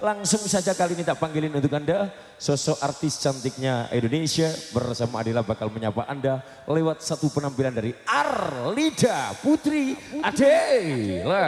Langsung saja kali ini tak panggilin untuk Anda. Sosok artis cantiknya Indonesia bersama Adela bakal menyapa Anda lewat satu penampilan dari Arlida Putri Adela.